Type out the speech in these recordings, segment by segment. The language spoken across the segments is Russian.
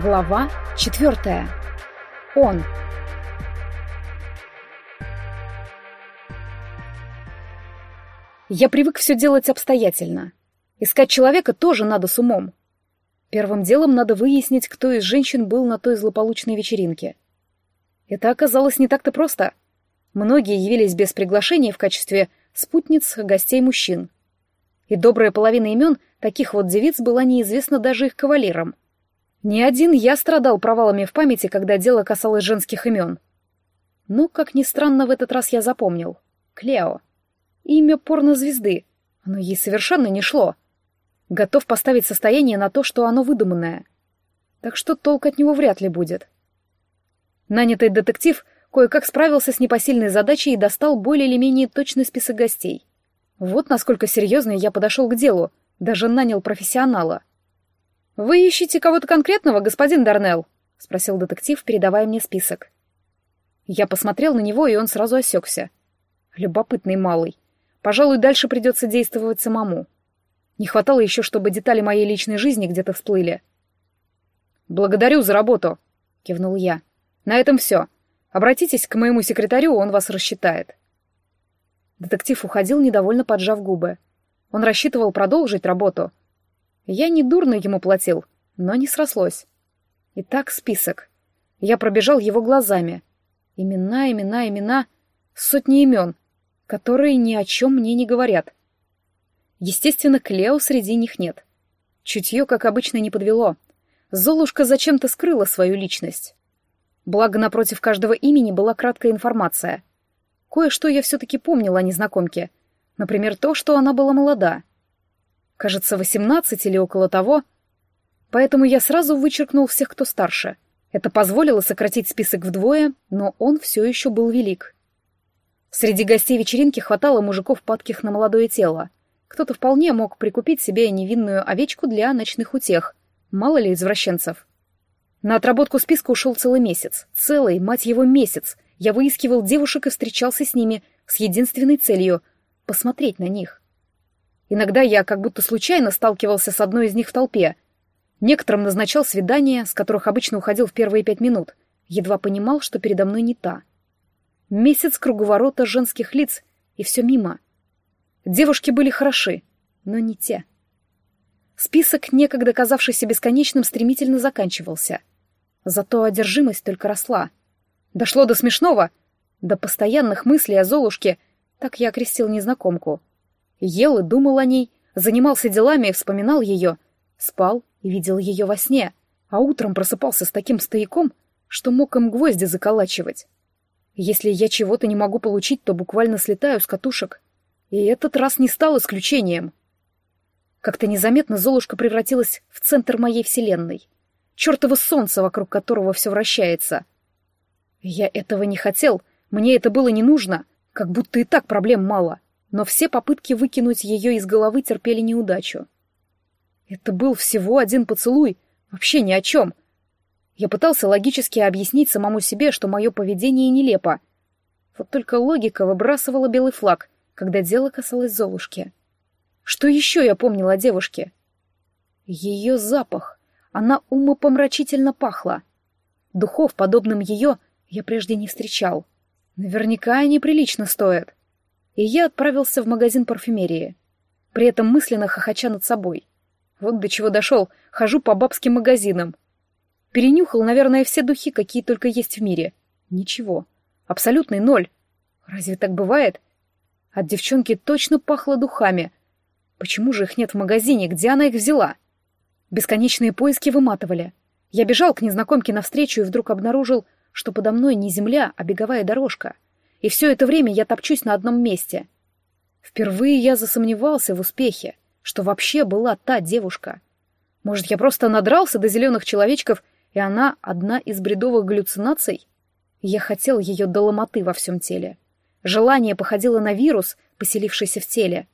Глава четвертая. Он. Я привык все делать обстоятельно. Искать человека тоже надо с умом. Первым делом надо выяснить, кто из женщин был на той злополучной вечеринке. Это оказалось не так-то просто. Многие явились без приглашения в качестве спутниц гостей мужчин. И добрая половина имен таких вот девиц была неизвестна даже их кавалерам — не один я страдал провалами в памяти, когда дело касалось женских имен. Но, как ни странно, в этот раз я запомнил. Клео. Имя порнозвезды. Оно ей совершенно не шло. Готов поставить состояние на то, что оно выдуманное. Так что толк от него вряд ли будет. Нанятый детектив кое-как справился с непосильной задачей и достал более или менее точный список гостей. Вот насколько серьезно я подошел к делу, даже нанял профессионала. «Вы ищете кого-то конкретного, господин Дарнелл?» — спросил детектив, передавая мне список. Я посмотрел на него, и он сразу осекся. Любопытный малый. Пожалуй, дальше придется действовать самому. Не хватало еще, чтобы детали моей личной жизни где-то всплыли. «Благодарю за работу», — кивнул я. «На этом все. Обратитесь к моему секретарю, он вас рассчитает». Детектив уходил, недовольно поджав губы. Он рассчитывал продолжить работу, я недурно ему платил, но не срослось. Итак, список. Я пробежал его глазами. Имена, имена, имена, сотни имен, которые ни о чем мне не говорят. Естественно, Клео среди них нет. Чутье, как обычно, не подвело. Золушка зачем-то скрыла свою личность. Благо, напротив каждого имени была краткая информация. Кое-что я все-таки помнил о незнакомке. Например, то, что она была молода. Кажется, восемнадцать или около того. Поэтому я сразу вычеркнул всех, кто старше. Это позволило сократить список вдвое, но он все еще был велик. Среди гостей вечеринки хватало мужиков, падких на молодое тело. Кто-то вполне мог прикупить себе невинную овечку для ночных утех. Мало ли извращенцев. На отработку списка ушел целый месяц. Целый, мать его, месяц. Я выискивал девушек и встречался с ними с единственной целью — посмотреть на них. Иногда я как будто случайно сталкивался с одной из них в толпе. Некоторым назначал свидания, с которых обычно уходил в первые пять минут. Едва понимал, что передо мной не та. Месяц круговорота женских лиц, и все мимо. Девушки были хороши, но не те. Список, некогда казавшийся бесконечным, стремительно заканчивался. Зато одержимость только росла. Дошло до смешного, до постоянных мыслей о Золушке, так я окрестил незнакомку — Ел и думал о ней, занимался делами и вспоминал ее, спал и видел ее во сне, а утром просыпался с таким стояком, что мог им гвозди заколачивать. Если я чего-то не могу получить, то буквально слетаю с катушек. И этот раз не стал исключением. Как-то незаметно Золушка превратилась в центр моей вселенной. Чёртово солнце, вокруг которого все вращается. Я этого не хотел, мне это было не нужно, как будто и так проблем мало. — но все попытки выкинуть ее из головы терпели неудачу. Это был всего один поцелуй, вообще ни о чем. Я пытался логически объяснить самому себе, что мое поведение нелепо. Вот только логика выбрасывала белый флаг, когда дело касалось Золушки. Что еще я помнил о девушке? Ее запах. Она умопомрачительно пахла. Духов, подобным ее, я прежде не встречал. Наверняка они прилично стоят и я отправился в магазин парфюмерии, при этом мысленно хохоча над собой. Вот до чего дошел, хожу по бабским магазинам. Перенюхал, наверное, все духи, какие только есть в мире. Ничего. Абсолютный ноль. Разве так бывает? От девчонки точно пахло духами. Почему же их нет в магазине? Где она их взяла? Бесконечные поиски выматывали. Я бежал к незнакомке навстречу и вдруг обнаружил, что подо мной не земля, а беговая дорожка — и все это время я топчусь на одном месте. Впервые я засомневался в успехе, что вообще была та девушка. Может, я просто надрался до зеленых человечков, и она одна из бредовых галлюцинаций? Я хотел ее до ломоты во всем теле. Желание походило на вирус, поселившийся в теле.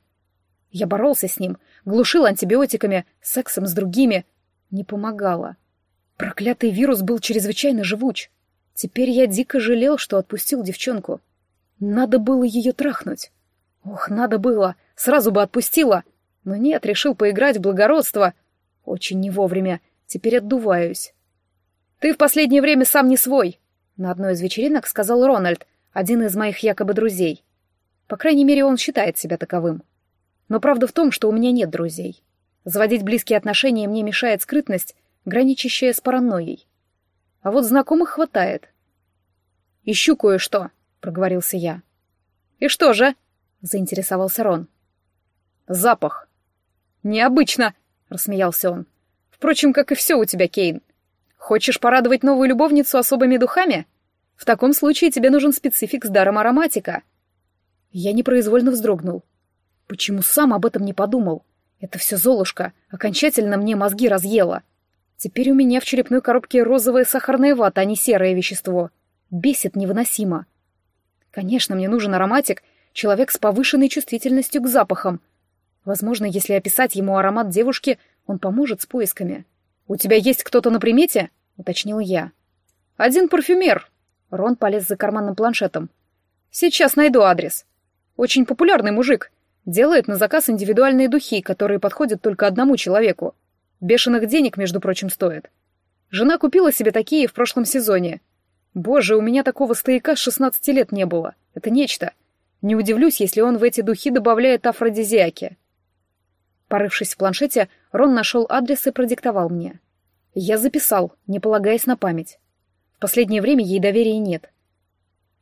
Я боролся с ним, глушил антибиотиками, сексом с другими. Не помогало. Проклятый вирус был чрезвычайно живуч. Теперь я дико жалел, что отпустил девчонку. Надо было ее трахнуть. Ох, надо было, сразу бы отпустила. Но нет, решил поиграть в благородство. Очень не вовремя, теперь отдуваюсь. Ты в последнее время сам не свой, на одной из вечеринок сказал Рональд, один из моих якобы друзей. По крайней мере, он считает себя таковым. Но правда в том, что у меня нет друзей. Заводить близкие отношения мне мешает скрытность, граничащая с паранойей. А вот знакомых хватает. «Ищу кое-что», — проговорился я. «И что же?» — заинтересовался Рон. «Запах». «Необычно», — рассмеялся он. «Впрочем, как и все у тебя, Кейн. Хочешь порадовать новую любовницу особыми духами? В таком случае тебе нужен специфик с даром ароматика». Я непроизвольно вздрогнул. Почему сам об этом не подумал? Это все Золушка окончательно мне мозги разъела. Теперь у меня в черепной коробке розовая сахарная вата, а не серое вещество. Бесит невыносимо. Конечно, мне нужен ароматик, человек с повышенной чувствительностью к запахам. Возможно, если описать ему аромат девушки, он поможет с поисками. «У тебя есть кто-то на примете?» — уточнил я. «Один парфюмер». Рон полез за карманным планшетом. «Сейчас найду адрес. Очень популярный мужик. Делает на заказ индивидуальные духи, которые подходят только одному человеку. Бешеных денег, между прочим, стоит. Жена купила себе такие в прошлом сезоне. Боже, у меня такого стояка с 16 лет не было. Это нечто. Не удивлюсь, если он в эти духи добавляет афродизиаки. Порывшись в планшете, Рон нашел адрес и продиктовал мне. Я записал, не полагаясь на память. В последнее время ей доверия нет.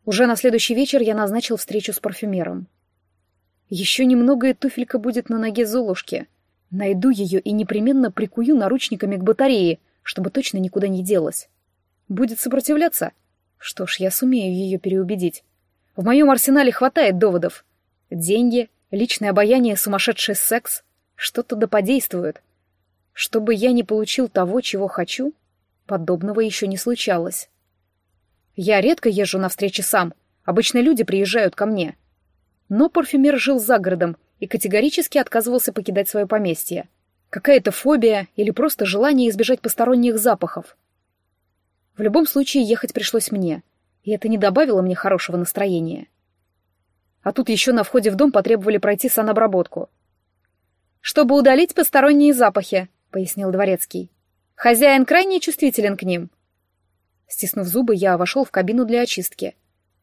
Уже на следующий вечер я назначил встречу с парфюмером. Еще немного, и туфелька будет на ноге Золушки. Найду ее и непременно прикую наручниками к батарее, чтобы точно никуда не делась. Будет сопротивляться? Что ж, я сумею ее переубедить. В моем арсенале хватает доводов. Деньги, личное обаяние, сумасшедший секс. Что-то да подействует. Чтобы я не получил того, чего хочу, подобного еще не случалось. Я редко езжу на встречи сам. Обычно люди приезжают ко мне. Но парфюмер жил за городом и категорически отказывался покидать свое поместье. Какая-то фобия или просто желание избежать посторонних запахов. В любом случае ехать пришлось мне, и это не добавило мне хорошего настроения. А тут еще на входе в дом потребовали пройти санобработку. «Чтобы удалить посторонние запахи», — пояснил дворецкий. «Хозяин крайне чувствителен к ним». Стиснув зубы, я вошел в кабину для очистки.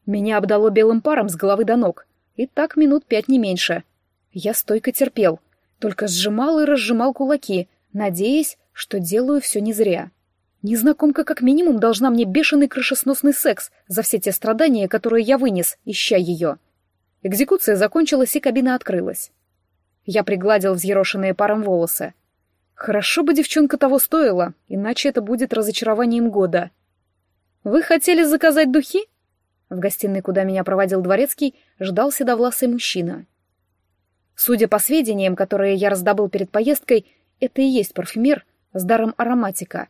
Меня обдало белым паром с головы до ног, и так минут пять не меньше. Я стойко терпел, только сжимал и разжимал кулаки, надеясь, что делаю все не зря. Незнакомка как минимум должна мне бешеный крышесносный секс за все те страдания, которые я вынес, ища ее. Экзекуция закончилась, и кабина открылась. Я пригладил взъерошенные паром волосы. Хорошо бы девчонка того стоила, иначе это будет разочарованием года. «Вы хотели заказать духи?» В гостиной, куда меня проводил дворецкий, ждал седовласый мужчина. Судя по сведениям, которые я раздобыл перед поездкой, это и есть парфюмер с даром ароматика.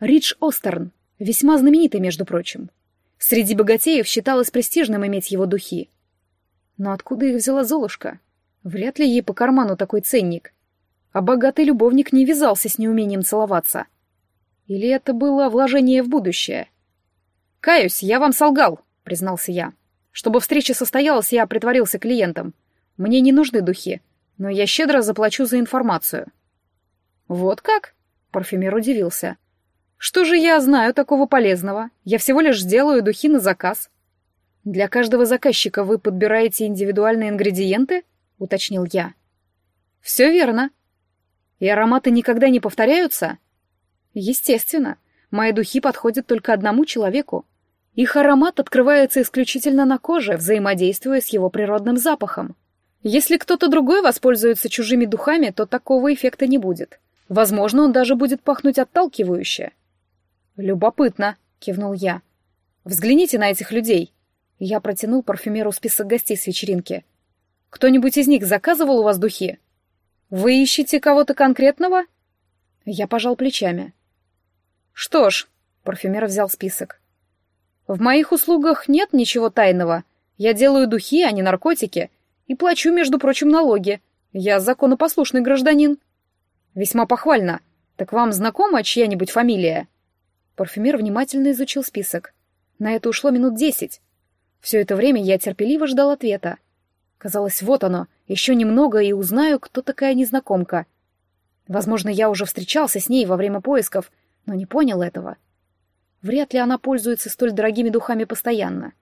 Ридж Остерн, весьма знаменитый, между прочим. Среди богатеев считалось престижным иметь его духи. Но откуда их взяла Золушка? Вряд ли ей по карману такой ценник. А богатый любовник не вязался с неумением целоваться. Или это было вложение в будущее? «Каюсь, я вам солгал», — признался я. «Чтобы встреча состоялась, я притворился клиентом. Мне не нужны духи, но я щедро заплачу за информацию». «Вот как?» — парфюмер удивился. «Что же я знаю такого полезного? Я всего лишь делаю духи на заказ». «Для каждого заказчика вы подбираете индивидуальные ингредиенты?» — уточнил я. «Все верно. И ароматы никогда не повторяются?» «Естественно. Мои духи подходят только одному человеку. Их аромат открывается исключительно на коже, взаимодействуя с его природным запахом. Если кто-то другой воспользуется чужими духами, то такого эффекта не будет. Возможно, он даже будет пахнуть отталкивающе. «Любопытно», — кивнул я. «Взгляните на этих людей». Я протянул парфюмеру список гостей с вечеринки. «Кто-нибудь из них заказывал у вас духи?» «Вы ищете кого-то конкретного?» Я пожал плечами. «Что ж», — парфюмер взял список. В моих услугах нет ничего тайного. Я делаю духи, а не наркотики. И плачу, между прочим, налоги. Я законопослушный гражданин. Весьма похвально. Так вам знакома чья-нибудь фамилия? Парфюмер внимательно изучил список. На это ушло минут десять. Все это время я терпеливо ждал ответа. Казалось, вот оно, еще немного и узнаю, кто такая незнакомка. Возможно, я уже встречался с ней во время поисков, но не понял этого. Вряд ли она пользуется столь дорогими духами постоянно.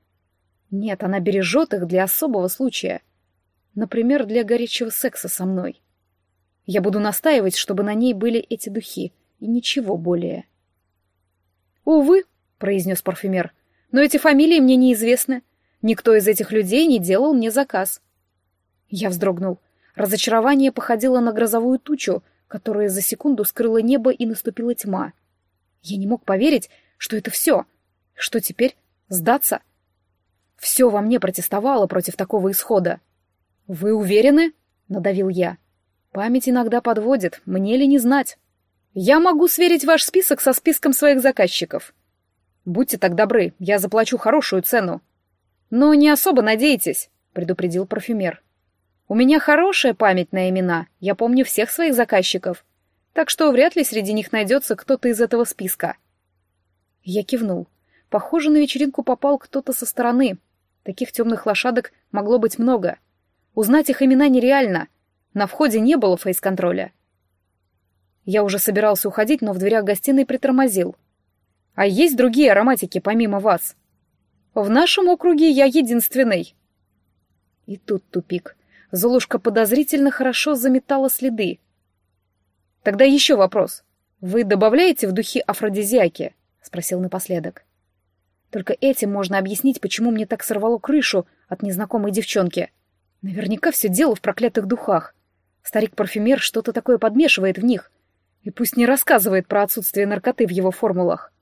Нет, она бережет их для особого случая. Например, для горячего секса со мной. Я буду настаивать, чтобы на ней были эти духи, и ничего более. «Увы», — произнес парфюмер, — «но эти фамилии мне неизвестны. Никто из этих людей не делал мне заказ». Я вздрогнул. Разочарование походило на грозовую тучу, которая за секунду скрыла небо и наступила тьма. Я не мог поверить, что это все. Что теперь? Сдаться? Все во мне протестовало против такого исхода. «Вы уверены?» — надавил я. «Память иногда подводит, мне ли не знать?» «Я могу сверить ваш список со списком своих заказчиков. Будьте так добры, я заплачу хорошую цену». «Но не особо надейтесь», — предупредил парфюмер. «У меня хорошая память на имена, я помню всех своих заказчиков, так что вряд ли среди них найдется кто-то из этого списка». Я кивнул. Похоже, на вечеринку попал кто-то со стороны, Таких темных лошадок могло быть много. Узнать их имена нереально. На входе не было фейс-контроля. Я уже собирался уходить, но в дверях гостиной притормозил. «А есть другие ароматики помимо вас?» «В нашем округе я единственный». И тут тупик. Золушка подозрительно хорошо заметала следы. «Тогда еще вопрос. Вы добавляете в духи афродизиаки?» — спросил напоследок. Только этим можно объяснить, почему мне так сорвало крышу от незнакомой девчонки. Наверняка все дело в проклятых духах. Старик-парфюмер что-то такое подмешивает в них. И пусть не рассказывает про отсутствие наркоты в его формулах.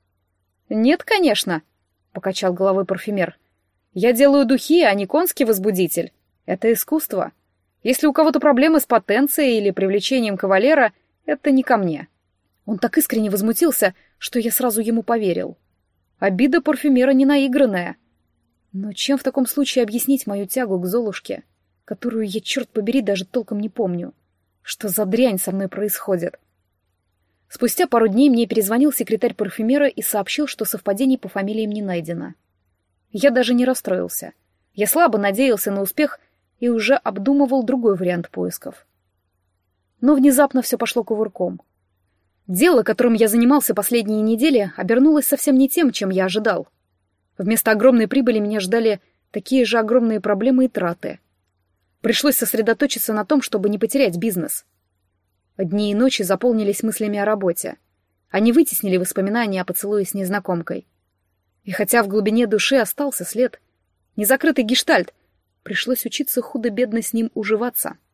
«Нет, конечно», — покачал головой парфюмер. «Я делаю духи, а не конский возбудитель. Это искусство. Если у кого-то проблемы с потенцией или привлечением кавалера, это не ко мне». Он так искренне возмутился, что я сразу ему поверил. Обида парфюмера не наигранная. Но чем в таком случае объяснить мою тягу к Золушке, которую я, черт побери, даже толком не помню? Что за дрянь со мной происходит? Спустя пару дней мне перезвонил секретарь парфюмера и сообщил, что совпадений по фамилиям не найдено. Я даже не расстроился. Я слабо надеялся на успех и уже обдумывал другой вариант поисков. Но внезапно все пошло кувырком — Дело, которым я занимался последние недели, обернулось совсем не тем, чем я ожидал. Вместо огромной прибыли меня ждали такие же огромные проблемы и траты. Пришлось сосредоточиться на том, чтобы не потерять бизнес. Дни и ночи заполнились мыслями о работе. Они вытеснили воспоминания о поцелуе с незнакомкой. И хотя в глубине души остался след, незакрытый гештальт, пришлось учиться худо-бедно с ним уживаться —